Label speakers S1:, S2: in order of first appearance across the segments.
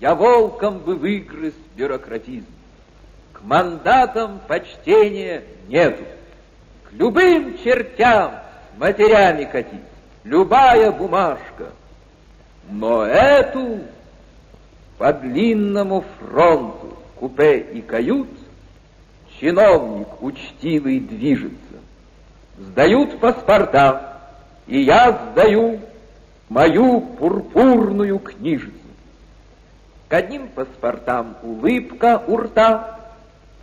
S1: Я волком бы выгрыз бюрократизм. К мандатам почтения нету. К любым чертям матерями катить. Любая бумажка. Но эту по длинному фронту купе и кают чиновник учтивый движется. Сдают паспорта, и я сдаю мою пурпурную книжицу. К одним паспортам улыбка у рта,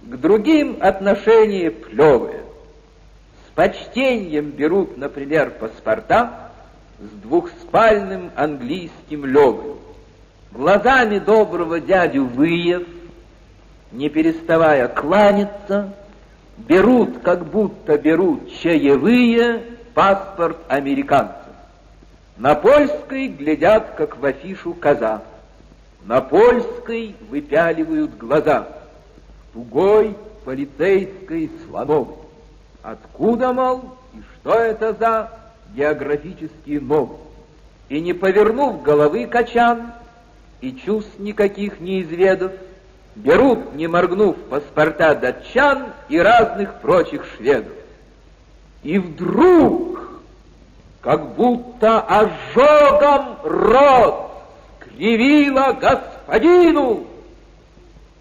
S1: к другим отношение плевое. С почтением берут, например, паспорта с двухспальным английским левым. Глазами доброго дядю Выев, не переставая кланяться, берут, как будто берут чаевые, паспорт американцев. На польской глядят, как в афишу коза. На польской выпяливают глаза. Тугой полицейской слоновой. Откуда, мол, и что это за географические новости? И не повернув головы качан, и чувств никаких не изведав, берут, не моргнув, паспорта датчан и разных прочих шведов. И вдруг, как будто ожогом рот скривила господину,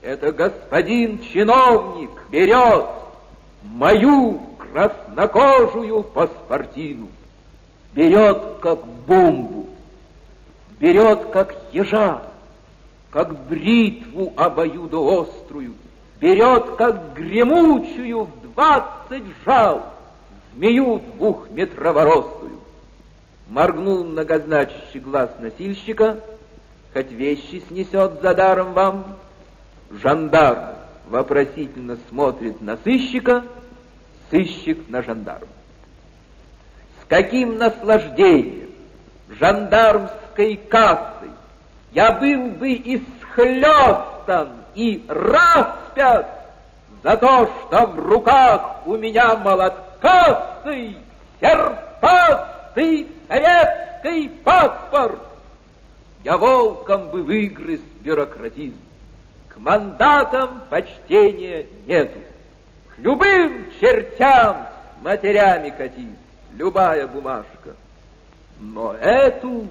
S1: это господин чиновник берет мою краснокожую паспортину, берет как бомбу, берет как ежа, как бритву обоюдоострую, берет, как гремучую в двадцать жал, змею двухметроворостую. Моргнул многозначащий глаз носильщика, хоть вещи снесет за даром вам. Жандарм вопросительно смотрит на сыщика, сыщик на жандарма. С каким наслаждением жандармской кассой я был бы исхлестан и распят за то, что в руках у меня молоткастый, серпастый советский паспорт. Я волком бы выгрыз бюрократизм. К мандатам почтения нету. К любым чертям матерями катить, любая бумажка. Но эту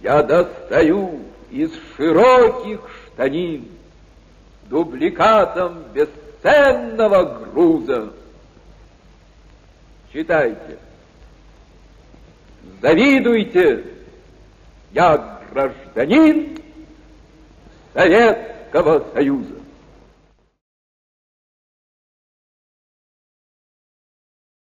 S1: я достаю из широких штанин дубликатом бесценного груза. Читайте. Завидуйте, я гражданин Советского Союза.